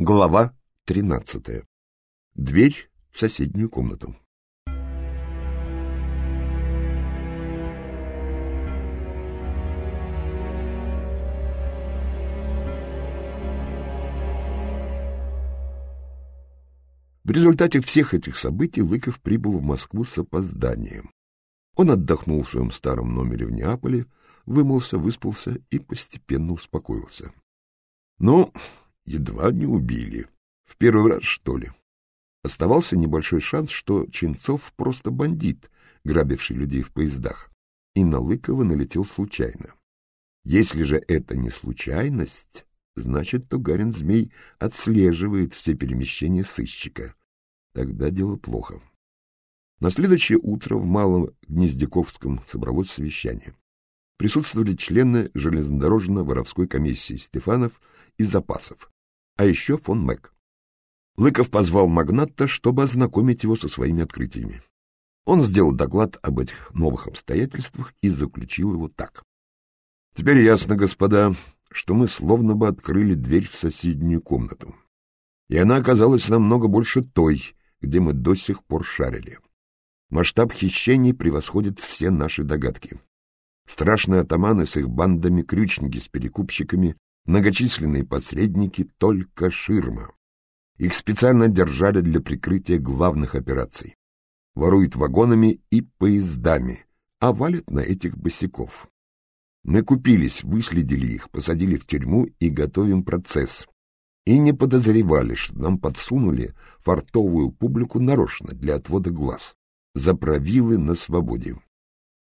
Глава тринадцатая. Дверь в соседнюю комнату. В результате всех этих событий Лыков прибыл в Москву с опозданием. Он отдохнул в своем старом номере в Неаполе, вымылся, выспался и постепенно успокоился. Но едва не убили. В первый раз, что ли? Оставался небольшой шанс, что Ченцов просто бандит, грабивший людей в поездах, и на Лыкова налетел случайно. Если же это не случайность, значит, Тугарин-змей отслеживает все перемещения сыщика. Тогда дело плохо. На следующее утро в Малом Гнездяковском собралось совещание. Присутствовали члены железнодорожно-воровской комиссии Стефанов и Запасов, а еще фон Мэк. Лыков позвал магната, чтобы ознакомить его со своими открытиями. Он сделал доклад об этих новых обстоятельствах и заключил его так. Теперь ясно, господа, что мы словно бы открыли дверь в соседнюю комнату. И она оказалась намного больше той, где мы до сих пор шарили. Масштаб хищений превосходит все наши догадки. Страшные атаманы с их бандами, крючники с перекупщиками, многочисленные посредники — только ширма. Их специально держали для прикрытия главных операций. Воруют вагонами и поездами, а валят на этих босиков. Мы купились, выследили их, посадили в тюрьму и готовим процесс и не подозревали, что нам подсунули фартовую публику нарочно для отвода глаз, за правилы на свободе.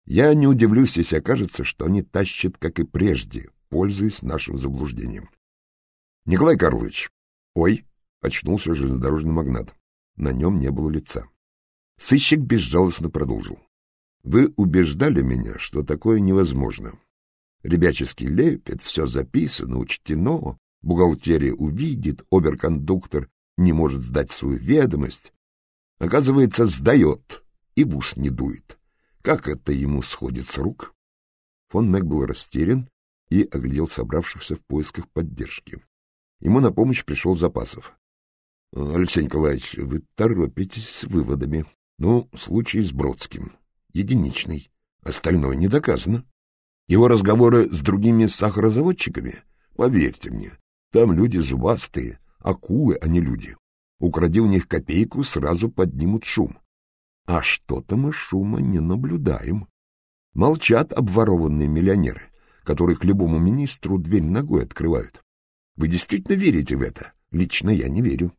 Я не удивлюсь, если окажется, что они тащат, как и прежде, пользуясь нашим заблуждением. Николай Карлович, ой, очнулся железнодорожный магнат. На нем не было лица. Сыщик безжалостно продолжил. Вы убеждали меня, что такое невозможно. Ребяческий лепет, все записано, учтено, бухгалтерия увидит, оберкондуктор не может сдать свою ведомость. Оказывается, сдает и в ус не дует. Как это ему сходит с рук? Фон Мэг был растерян и оглядел собравшихся в поисках поддержки. Ему на помощь пришел Запасов. — Алексей Николаевич, вы торопитесь с выводами. Ну, случай с Бродским. Единичный. Остальное не доказано. Его разговоры с другими сахарозаводчиками, поверьте мне, там люди зубастые, акулы, а не люди. Укради у них копейку, сразу поднимут шум. А что-то мы шума не наблюдаем. Молчат обворованные миллионеры, которые к любому министру дверь ногой открывают. Вы действительно верите в это? Лично я не верю.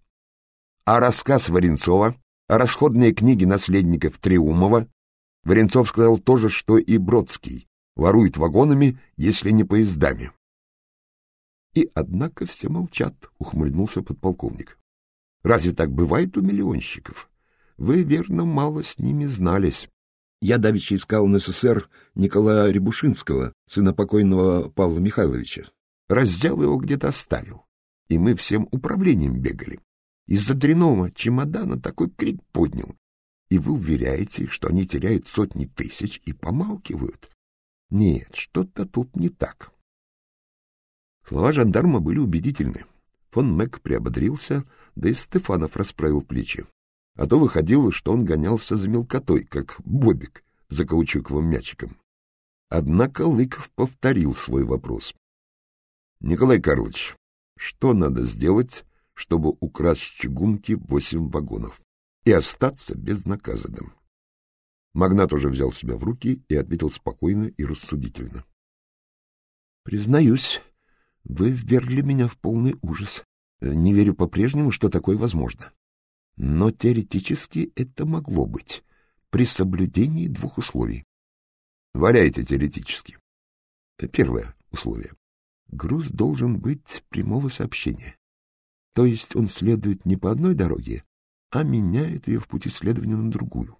А рассказ Варенцова, а расходные книги наследников Триумова? Варенцов сказал то же, что и Бродский. Ворует вагонами, если не поездами. И однако все молчат, ухмыльнулся подполковник. Разве так бывает у миллионщиков? Вы, верно, мало с ними знались. Я давеча искал на СССР Николая Рябушинского, сына покойного Павла Михайловича. Раздяв его где-то оставил, и мы всем управлением бегали. Из-за дряного чемодана такой крик поднял. И вы уверяете, что они теряют сотни тысяч и помалкивают? Нет, что-то тут не так. Слова жандарма были убедительны. Фон Мэг приободрился, да и Стефанов расправил плечи. А то выходило, что он гонялся за мелкотой, как Бобик за каучуковым мячиком. Однако Лыков повторил свой вопрос. — Николай Карлович, что надо сделать, чтобы украсть чугунки восемь вагонов и остаться безнаказанным? Магнат уже взял себя в руки и ответил спокойно и рассудительно. — Признаюсь, вы ввергли меня в полный ужас. Не верю по-прежнему, что такое возможно. Но теоретически это могло быть, при соблюдении двух условий. Валяйте теоретически. Первое условие. Груз должен быть прямого сообщения. То есть он следует не по одной дороге, а меняет ее в пути следования на другую,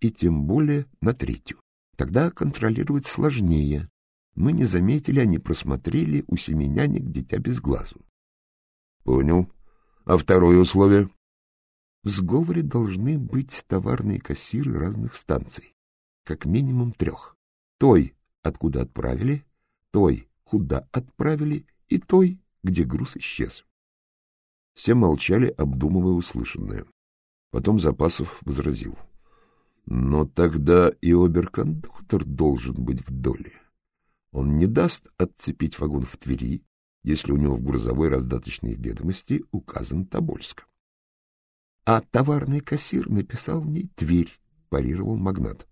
и тем более на третью. Тогда контролировать сложнее, мы не заметили, они просмотрели у семеняник дитя без глазу. — Понял. А второе условие? В сговоре должны быть товарные кассиры разных станций, как минимум трех. Той, откуда отправили, той, куда отправили, и той, где груз исчез. Все молчали, обдумывая услышанное. Потом Запасов возразил. Но тогда и оберкондуктор должен быть в доле. Он не даст отцепить вагон в Твери, если у него в грузовой раздаточной ведомости указан Тобольск. — А товарный кассир написал в ней Тверь, — парировал магнат.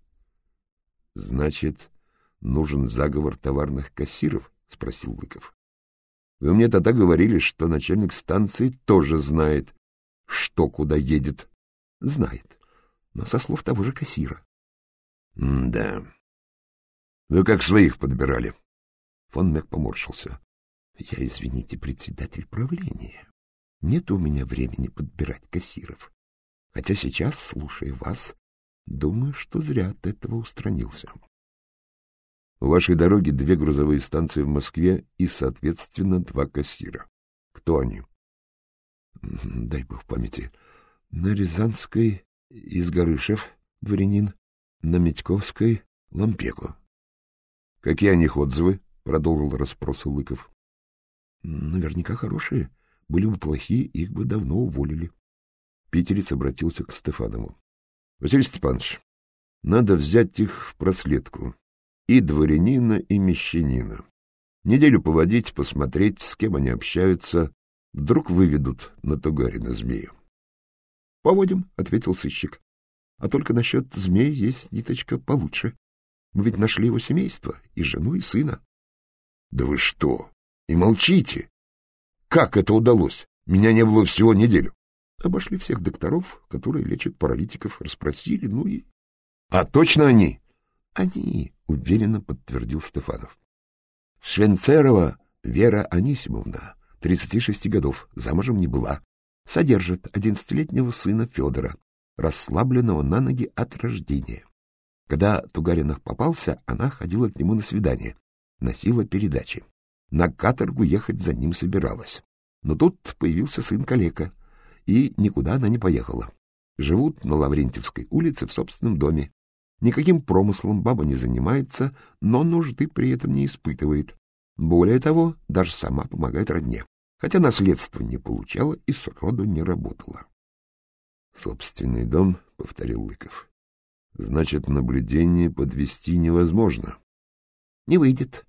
— Значит, нужен заговор товарных кассиров? — спросил Лыков. — Вы мне тогда говорили, что начальник станции тоже знает, что куда едет. — Знает, но со слов того же кассира. — Да. Вы как своих подбирали. Фон Мек поморщился. — Я, извините, председатель правления. Нет у меня времени подбирать кассиров. Хотя сейчас, слушая вас, думаю, что зря от этого устранился. У вашей дороги две грузовые станции в Москве и, соответственно, два кассира. Кто они? Дай бог памяти. На Рязанской из Горышев, дворянин, на Медьковской — Лампеку. — Какие о них отзывы? — продолжил расспросы Лыков. — Наверняка хорошие. Были бы плохие, их бы давно уволили. Питерец обратился к Стефанову. — Василий Степанович, надо взять их в проследку. И дворянина, и мещанина. Неделю поводить, посмотреть, с кем они общаются. Вдруг выведут на Тугарина змею. — Поводим, — ответил сыщик. — А только насчет змей есть ниточка получше. Мы ведь нашли его семейство, и жену, и сына. — Да вы что? И молчите! Как это удалось? Меня не было всего неделю. Обошли всех докторов, которые лечат паралитиков, расспросили, ну и... — А точно они? — Они, — уверенно подтвердил Стефанов. — Швенцерова Вера Анисимовна, 36 годов, замужем не была, содержит одиннадцатилетнего сына Федора, расслабленного на ноги от рождения. Когда Тугаринов попался, она ходила к нему на свидание, носила передачи. На каторгу ехать за ним собиралась. Но тут появился сын калека, и никуда она не поехала. Живут на Лаврентьевской улице в собственном доме. Никаким промыслом баба не занимается, но нужды при этом не испытывает. Более того, даже сама помогает родне хотя наследство не получала и сроду не работала. — Собственный дом, — повторил Лыков. — Значит, наблюдение подвести невозможно. — Не выйдет.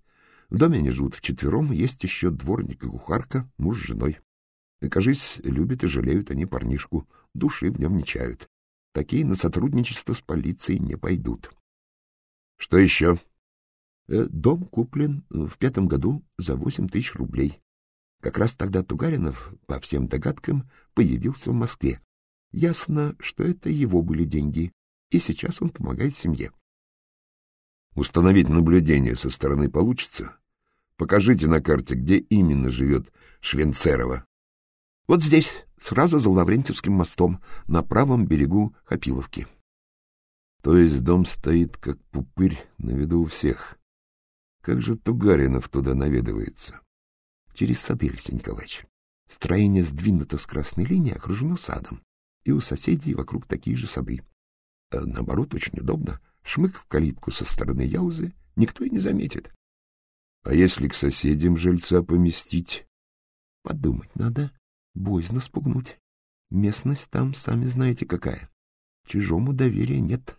В доме они живут вчетвером, есть еще дворник и кухарка, муж с женой. И, кажись, любят и жалеют они парнишку, души в нем не чают. Такие на сотрудничество с полицией не пойдут. — Что еще? Э, — Дом куплен в пятом году за восемь тысяч рублей. Как раз тогда Тугаринов, по всем догадкам, появился в Москве. Ясно, что это его были деньги, и сейчас он помогает семье. Установить наблюдение со стороны получится? Покажите на карте, где именно живет Швенцерова. Вот здесь, сразу за Лаврентьевским мостом, на правом берегу Хапиловки. То есть дом стоит как пупырь на виду у всех. Как же Тугаринов туда наведывается? через сады, Алексей Николаевич. Строение сдвинуто с красной линии, окружено садом, и у соседей вокруг такие же сады. А наоборот, очень удобно. Шмык в калитку со стороны Яузы никто и не заметит. А если к соседям жильца поместить? Подумать надо, боязно спугнуть. Местность там, сами знаете, какая. Чужому доверия нет.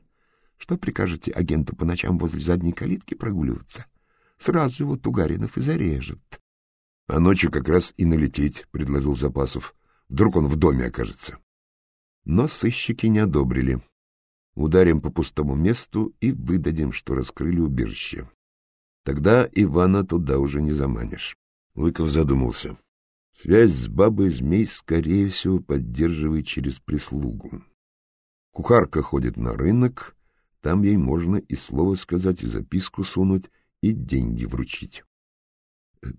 Что прикажете агенту по ночам возле задней калитки прогуливаться? Сразу его Тугаринов и зарежет. А ночью как раз и налететь, — предложил Запасов. Вдруг он в доме окажется. Но сыщики не одобрили. Ударим по пустому месту и выдадим, что раскрыли убежище. Тогда Ивана туда уже не заманишь. Лыков задумался. Связь с бабой змей, скорее всего, поддерживает через прислугу. Кухарка ходит на рынок, там ей можно и слово сказать, и записку сунуть, и деньги вручить.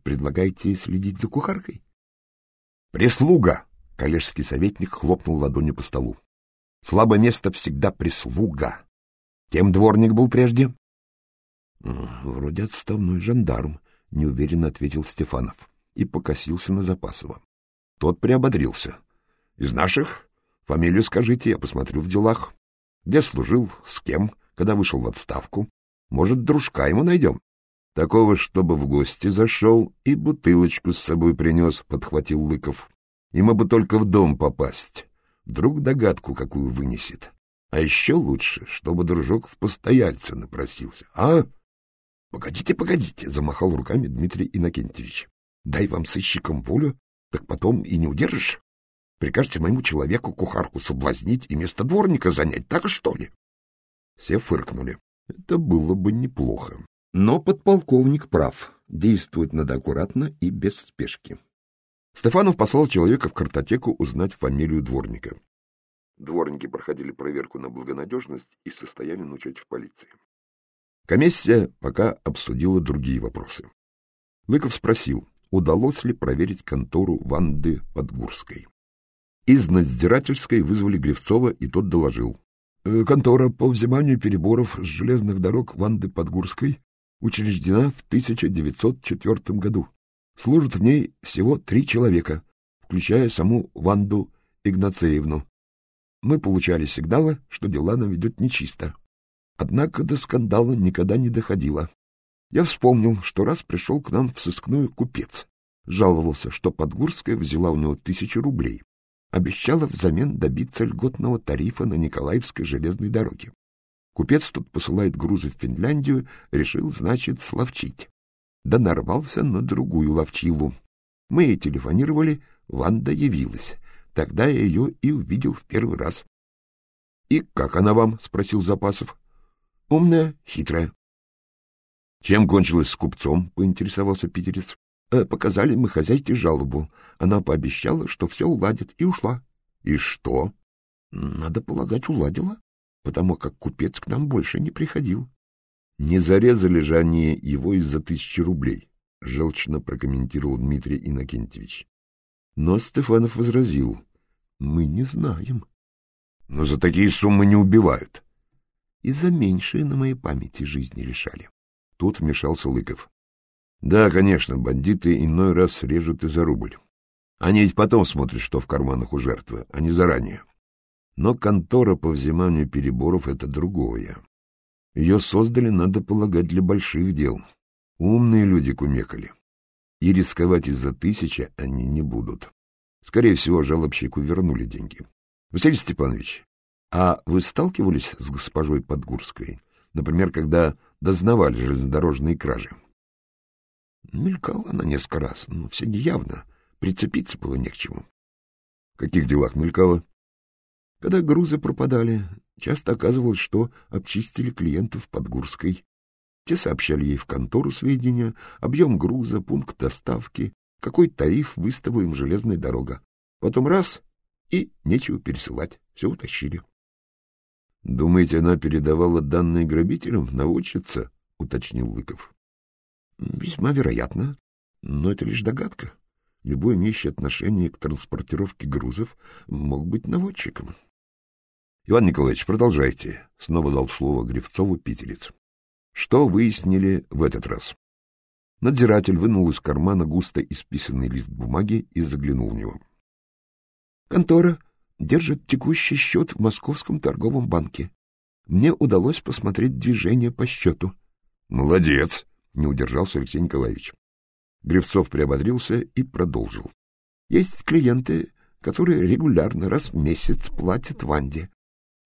Предлагаете следить за кухаркой? Прислуга! Коллежский советник хлопнул ладонью по столу. Слабое место всегда прислуга. Кем дворник был прежде? Вроде отставной жандарм, неуверенно ответил Стефанов и покосился на Запасова. Тот приободрился. Из наших? Фамилию скажите, я посмотрю в делах. Где служил, с кем, когда вышел в отставку? Может, дружка ему найдем? Такого, чтобы в гости зашел и бутылочку с собой принес, — подхватил Лыков. Ему бы только в дом попасть. Вдруг догадку какую вынесет. А еще лучше, чтобы дружок в постояльца напросился. А? — Погодите, погодите, — замахал руками Дмитрий Иннокентьевич. — Дай вам сыщикам волю, так потом и не удержишь. Прикажете моему человеку кухарку соблазнить и место дворника занять, так что ли? Все фыркнули. Это было бы неплохо. Но подполковник прав. Действовать надо аккуратно и без спешки. Стефанов послал человека в картотеку узнать фамилию дворника. Дворники проходили проверку на благонадежность и состояли ночевать в полиции. Комиссия пока обсудила другие вопросы. Лыков спросил, удалось ли проверить контору Ванды Подгурской. Из надзирательской вызвали Гревцова, и тот доложил. «Э, контора по взиманию переборов с железных дорог Ванды Подгурской учреждена в 1904 году. Служат в ней всего три человека, включая саму Ванду Игнацеевну. Мы получали сигналы, что дела нам ведут нечисто. Однако до скандала никогда не доходило. Я вспомнил, что раз пришел к нам в сыскную купец. Жаловался, что Подгурская взяла у него тысячу рублей. Обещала взамен добиться льготного тарифа на Николаевской железной дороге. Купец тут посылает грузы в Финляндию, решил, значит, словчить. Да нарвался на другую ловчилу. Мы ей телефонировали, Ванда явилась. Тогда я ее и увидел в первый раз. — И как она вам? — спросил Запасов. — Умная, хитрая. — Чем кончилось с купцом? — поинтересовался питерец. Э, — Показали мы хозяйке жалобу. Она пообещала, что все уладит, и ушла. — И что? — Надо полагать, уладила, потому как купец к нам больше не приходил. — Не зарезали же они его из-за тысячи рублей, — желчно прокомментировал Дмитрий Иннокентьевич. Но Стефанов возразил. Мы не знаем. Но за такие суммы не убивают. И за меньшие на моей памяти жизни лишали. Тут вмешался Лыков. Да, конечно, бандиты иной раз режут и за рубль. Они ведь потом смотрят, что в карманах у жертвы, а не заранее. Но контора по взиманию переборов — это другое. Ее создали, надо полагать, для больших дел. Умные люди кумекали. И рисковать из-за тысячи они не будут. Скорее всего, жалобщику вернули деньги. Василий Степанович, а вы сталкивались с госпожой Подгурской, например, когда дознавали железнодорожные кражи? Мелькала она несколько раз, но все неявно. Прицепиться было не к чему. В каких делах мелькала? Когда грузы пропадали, часто оказывалось, что обчистили клиентов Подгурской. Те сообщали ей в контору сведения, объем груза, пункт доставки, какой тариф выставила им железная дорога. Потом раз — и нечего пересылать, все утащили. — Думаете, она передавала данные грабителям, наводчица? — уточнил Лыков. — Весьма вероятно, но это лишь догадка. Любой имеющий отношение к транспортировке грузов мог быть наводчиком. — Иван Николаевич, продолжайте, — снова дал слово Гривцову питерец. — Что выяснили в этот раз? Надзиратель вынул из кармана густо исписанный лист бумаги и заглянул в него. Контора держит текущий счет в Московском торговом банке. Мне удалось посмотреть движение по счету. — Молодец! — не удержался Алексей Николаевич. Гривцов приободрился и продолжил. — Есть клиенты, которые регулярно раз в месяц платят Ванде.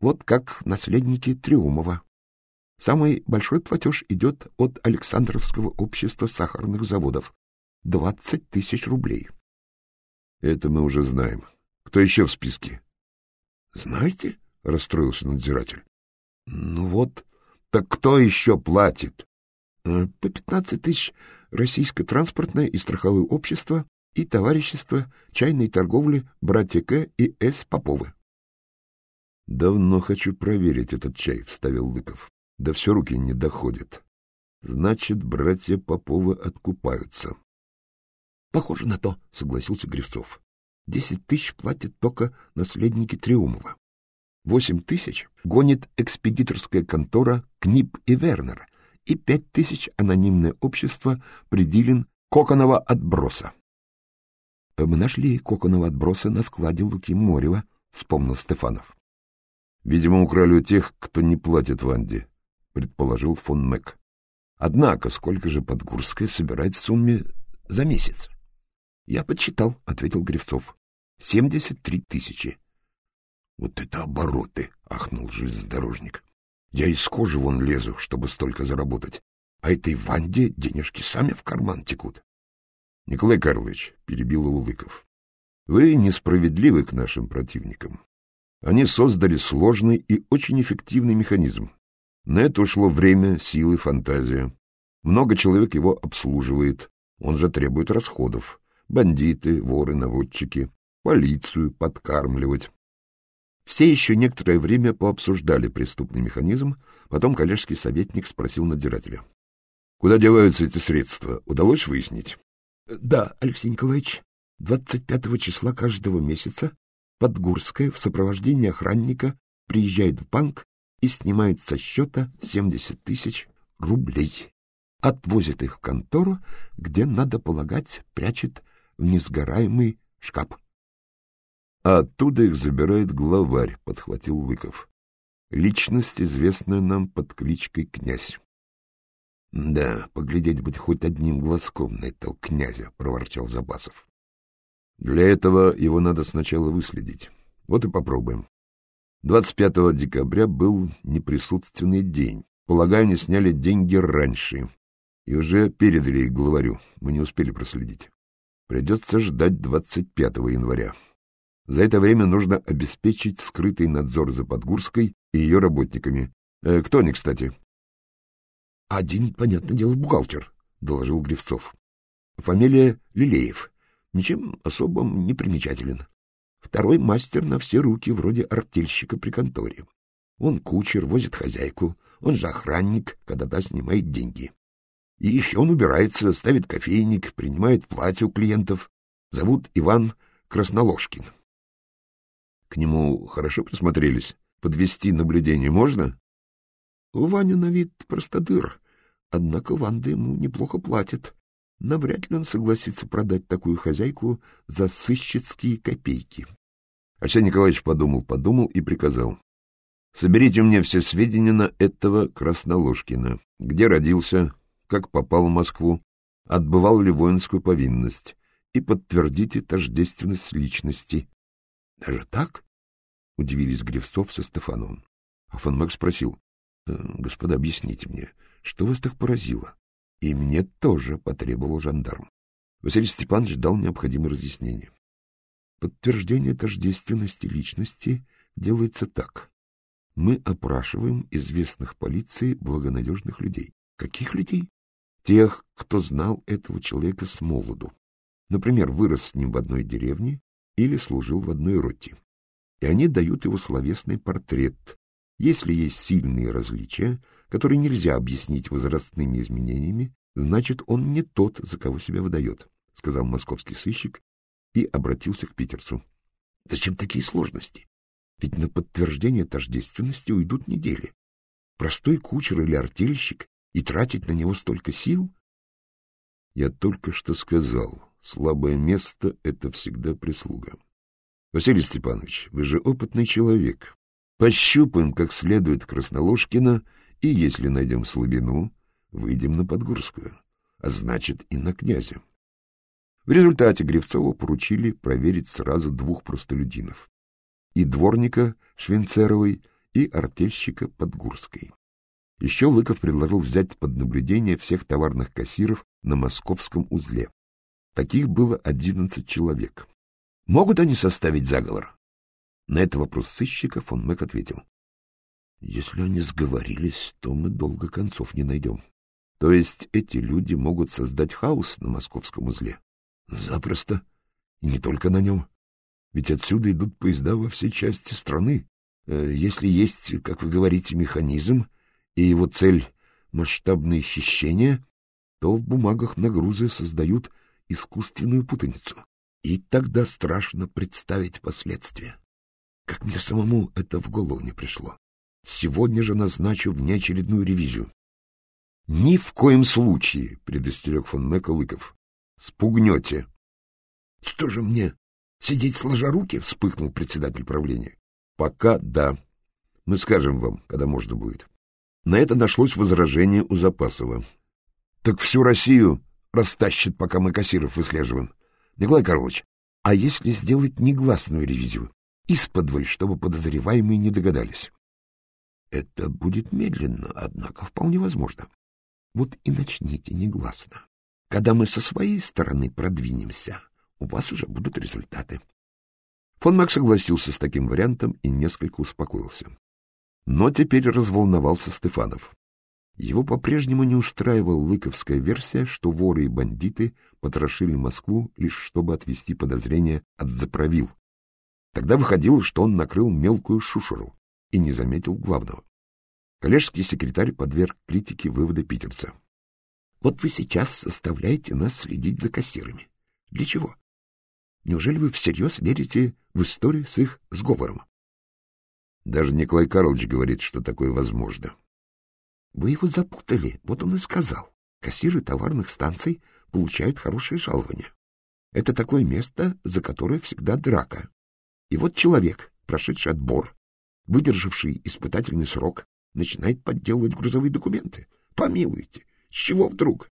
Вот как наследники Триумова. Самый большой платеж идет от Александровского общества сахарных заводов. Двадцать тысяч рублей. Это мы уже знаем. Кто еще в списке? Знаете, расстроился надзиратель. Ну вот, так кто еще платит? Э, по пятнадцать тысяч Российское транспортное и страховое общество и товарищество чайной торговли братья К и С. Поповы. Давно хочу проверить этот чай, вставил Лыков. Да все руки не доходят. Значит, братья Поповы откупаются. Похоже на то, согласился Гривцов. Десять тысяч платят только наследники Триумова. Восемь тысяч гонит экспедиторская контора Книп и Вернер, и пять тысяч анонимное общество Придилин Коконова отброса. — Мы нашли Коконова отброса на складе Луки Морева, — вспомнил Стефанов. — Видимо, украли у тех, кто не платит Ванде, — предположил фон Мэг. — Однако, сколько же Подгурская собирает в сумме за месяц? — Я подсчитал, — ответил Гривцов. Семьдесят три тысячи. Вот это обороты, ахнул железнодорожник. Я из кожи вон лезу, чтобы столько заработать. А этой Ванде денежки сами в карман текут. Николай Карлович, перебил его Лыков, вы несправедливы к нашим противникам. Они создали сложный и очень эффективный механизм. На это ушло время, силы, фантазия. Много человек его обслуживает, он же требует расходов. Бандиты, воры, наводчики, полицию подкармливать. Все еще некоторое время пообсуждали преступный механизм, потом коллежский советник спросил надзирателя. — Куда деваются эти средства? Удалось выяснить? — Да, Алексей Николаевич. 25 числа каждого месяца Подгурская в сопровождении охранника приезжает в банк и снимает со счета 70 тысяч рублей. Отвозит их в контору, где, надо полагать, прячет в несгораемый шкаф. А оттуда их забирает главарь, — подхватил Лыков. Личность, известная нам под кличкой Князь. — Да, поглядеть быть хоть одним глазком на этого князя, — проворчал Забасов. — Для этого его надо сначала выследить. Вот и попробуем. 25 декабря был неприсутственный день. Полагаю, не сняли деньги раньше. И уже передали их главарю. Мы не успели проследить. Придется ждать 25 января. За это время нужно обеспечить скрытый надзор за Подгурской и ее работниками. Э, кто они, кстати? — Один, понятное дело, бухгалтер, — доложил Гривцов. Фамилия Лилеев. Ничем особым не примечателен. Второй мастер на все руки, вроде артельщика при конторе. Он кучер, возит хозяйку, он же охранник, когда та снимает деньги. И еще он убирается, ставит кофейник, принимает платье у клиентов. Зовут Иван Красноложкин. К нему хорошо присмотрелись? Подвести наблюдение можно? У Ваня на вид простодыр, однако Ванда ему неплохо платит. Навряд ли он согласится продать такую хозяйку за сыщицкие копейки. Арсений Николаевич подумал-подумал и приказал. Соберите мне все сведения на этого Красноложкина. Где родился, как попал в Москву, отбывал ли воинскую повинность, и подтвердите тождественность личности даже так? — удивились Гревцов со Стефановым. А фон Мак спросил. «Э, — Господа, объясните мне, что вас так поразило? И мне тоже потребовал жандарм. Василий Степанович дал необходимое разъяснение. Подтверждение тождественности личности делается так. Мы опрашиваем известных полиции благонадежных людей. Каких людей? Тех, кто знал этого человека с молоду. Например, вырос с ним в одной деревне или служил в одной роте. И они дают его словесный портрет. Если есть сильные различия, которые нельзя объяснить возрастными изменениями, значит, он не тот, за кого себя выдает, — сказал московский сыщик и обратился к питерцу. — Зачем такие сложности? Ведь на подтверждение тождественности уйдут недели. Простой кучер или артельщик и тратить на него столько сил? Я только что сказал, Слабое место — это всегда прислуга. Василий Степанович, вы же опытный человек. Пощупаем как следует Красноложкина, и если найдем слабину, выйдем на Подгорскую, а значит и на князя. В результате Гривцову поручили проверить сразу двух простолюдинов. И дворника Швенцеровой, и артельщика Подгурской. Еще Лыков предложил взять под наблюдение всех товарных кассиров на московском узле. Таких было одиннадцать человек. Могут они составить заговор? На этот вопрос сыщика фон Мэк ответил. Если они сговорились, то мы долго концов не найдем. То есть эти люди могут создать хаос на московском узле? Запросто. И не только на нем. Ведь отсюда идут поезда во все части страны. Э, если есть, как вы говорите, механизм, и его цель — масштабное хищение, то в бумагах на грузы создают искусственную путаницу. И тогда страшно представить последствия. Как мне самому это в голову не пришло. Сегодня же назначу внеочередную ревизию. — Ни в коем случае, — предостерег фон Меколыков. — Спугнете. — Что же мне, сидеть сложа руки? — вспыхнул председатель правления. — Пока да. Мы скажем вам, когда можно будет. На это нашлось возражение у Запасова. — Так всю Россию растащит, пока мы кассиров выслеживаем. Николай Карлович, А если сделать негласную ревизию, исподволь, чтобы подозреваемые не догадались? Это будет медленно, однако вполне возможно. Вот и начните негласно. Когда мы со своей стороны продвинемся, у вас уже будут результаты. Фон Мак согласился с таким вариантом и несколько успокоился. Но теперь разволновался Стефанов. Его по-прежнему не устраивала лыковская версия, что воры и бандиты потрошили Москву лишь чтобы отвести подозрения от заправил. Тогда выходило, что он накрыл мелкую шушеру и не заметил главного. Коллежский секретарь подверг критике вывода питерца. Вот вы сейчас заставляете нас следить за кассирами. Для чего? Неужели вы всерьез верите в историю с их сговором? Даже Николай Карлович говорит, что такое возможно. Вы его запутали, вот он и сказал. Кассиры товарных станций получают хорошее жалование. Это такое место, за которое всегда драка. И вот человек, прошедший отбор, выдержавший испытательный срок, начинает подделывать грузовые документы. Помилуйте, с чего вдруг?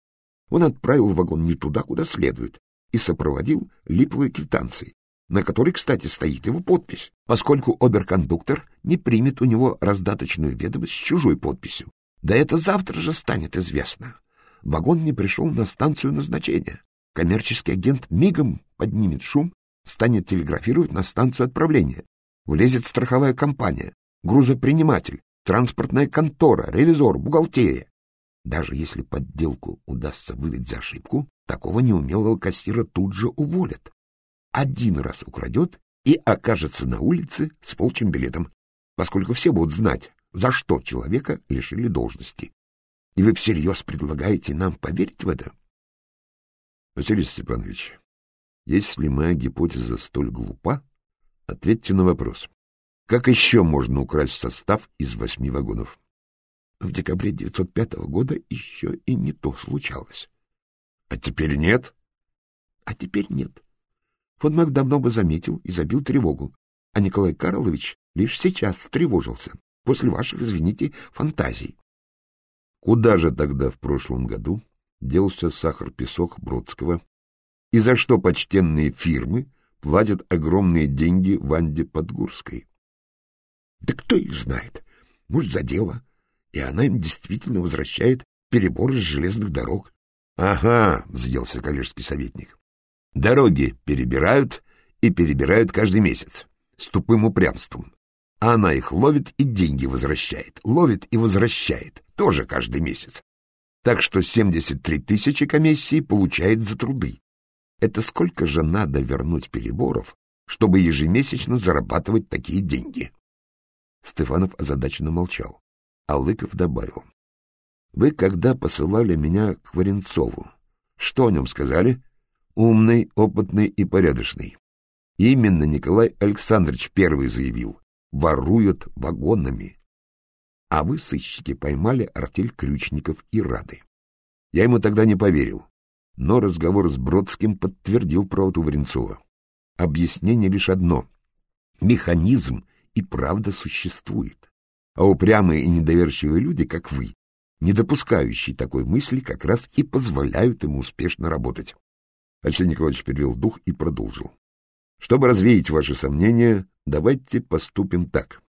Он отправил вагон не туда, куда следует, и сопроводил липовые квитанции, на которой, кстати, стоит его подпись, поскольку оберкондуктор не примет у него раздаточную ведомость с чужой подписью. Да это завтра же станет известно. Вагон не пришел на станцию назначения. Коммерческий агент мигом поднимет шум, станет телеграфировать на станцию отправления. Влезет страховая компания, грузоприниматель, транспортная контора, ревизор, бухгалтерия. Даже если подделку удастся выдать за ошибку, такого неумелого кассира тут же уволят. Один раз украдет и окажется на улице с волчьим билетом, поскольку все будут знать, за что человека лишили должности. И вы всерьез предлагаете нам поверить в это? Василий Степанович, если моя гипотеза столь глупа, ответьте на вопрос. Как еще можно украсть состав из восьми вагонов? В декабре 905 года еще и не то случалось. А теперь нет? А теперь нет. Фон Мак давно бы заметил и забил тревогу, а Николай Карлович лишь сейчас встревожился, после ваших, извините, фантазий. Куда же тогда в прошлом году делся сахар-песок Бродского? И за что почтенные фирмы платят огромные деньги Ванде Подгурской? Да кто их знает? Может, за дело. И она им действительно возвращает перебор из железных дорог. — Ага, — взъелся коллежский советник. — Дороги перебирают и перебирают каждый месяц с тупым упрямством. А она их ловит и деньги возвращает, ловит и возвращает, тоже каждый месяц. Так что 73 тысячи комиссии получает за труды. Это сколько же надо вернуть переборов, чтобы ежемесячно зарабатывать такие деньги? Стефанов озадаченно молчал, а Лыков добавил. Вы когда посылали меня к Варенцову, что о нем сказали? Умный, опытный и порядочный. Именно Николай Александрович первый заявил. Воруют вагонами. А вы, сыщики, поймали артель крючников и рады. Я ему тогда не поверил. Но разговор с Бродским подтвердил правоту Варенцова. Объяснение лишь одно. Механизм и правда существует. А упрямые и недоверчивые люди, как вы, не допускающие такой мысли, как раз и позволяют ему успешно работать. Алексей Николаевич перевел дух и продолжил. Чтобы развеять ваши сомнения, давайте поступим так.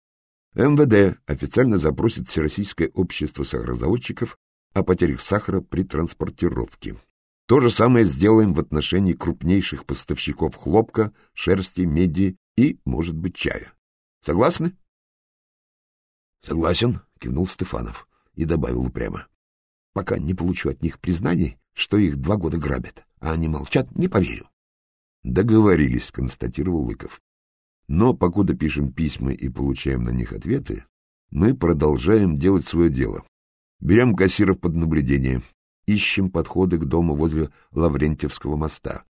МВД официально запросит Всероссийское общество сахарозаводчиков о потерях сахара при транспортировке. То же самое сделаем в отношении крупнейших поставщиков хлопка, шерсти, меди и, может быть, чая. Согласны? Согласен, кивнул Стефанов и добавил упрямо. Пока не получу от них признаний, что их два года грабят, а они молчат, не поверю. Договорились, констатировал Лыков. Но покуда пишем письма и получаем на них ответы, мы продолжаем делать свое дело. Берем кассиров под наблюдение, ищем подходы к дому возле Лаврентьевского моста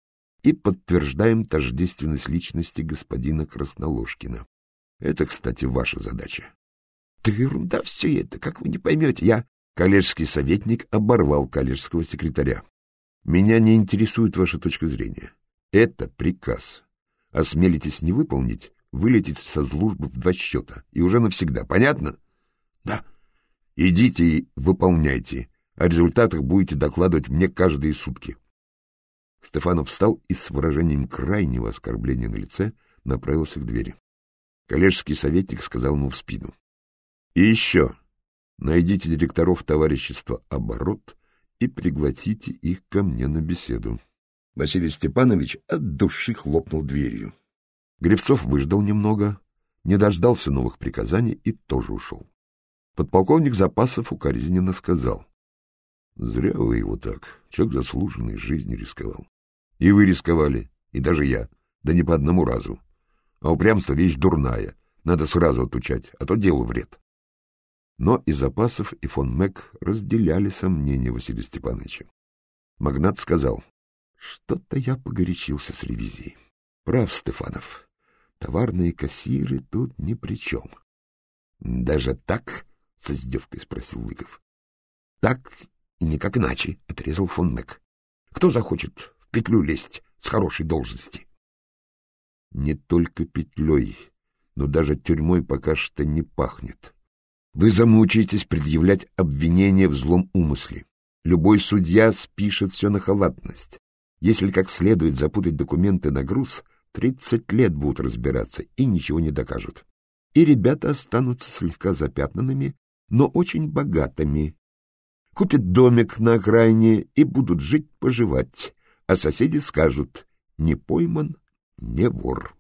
и подтверждаем тождественность личности господина Красноложкина. Это, кстати, ваша задача. Да ерунда все это, как вы не поймете, я... Коллежский советник оборвал коллежского секретаря. Меня не интересует ваша точка зрения. Это приказ. Осмелитесь не выполнить, вылететь со службы в два счета. И уже навсегда. Понятно? Да. Идите и выполняйте. О результатах будете докладывать мне каждые сутки. Стефанов встал и с выражением крайнего оскорбления на лице направился к двери. Коллежский советник сказал ему в спину. — И еще, найдите директоров товарищества «Оборот» и пригласите их ко мне на беседу. Василий Степанович от души хлопнул дверью. Гревцов выждал немного, не дождался новых приказаний и тоже ушел. Подполковник Запасов укоризненно сказал. — Зря вы его так. Человек заслуженный, жизнь рисковал. И вы рисковали, и даже я, да не по одному разу. А упрямство — вещь дурная, надо сразу отучать, а то делу вред. Но и Запасов, и фон Мек разделяли сомнения Василия Степановича. Магнат сказал, что-то я погорячился с ревизией. Прав, Стефанов, товарные кассиры тут ни при чем. — Даже так? — с издевкой спросил Лыков. — Так и никак иначе, — отрезал фон Мек. — Кто захочет в петлю лезть с хорошей должности. Не только петлей, но даже тюрьмой пока что не пахнет. Вы замучаетесь предъявлять обвинение в злом умысле. Любой судья спишет все на халатность. Если как следует запутать документы на груз, тридцать лет будут разбираться и ничего не докажут. И ребята останутся слегка запятнанными, но очень богатыми. Купят домик на окраине и будут жить-поживать, а соседи скажут «не пойман, не вор».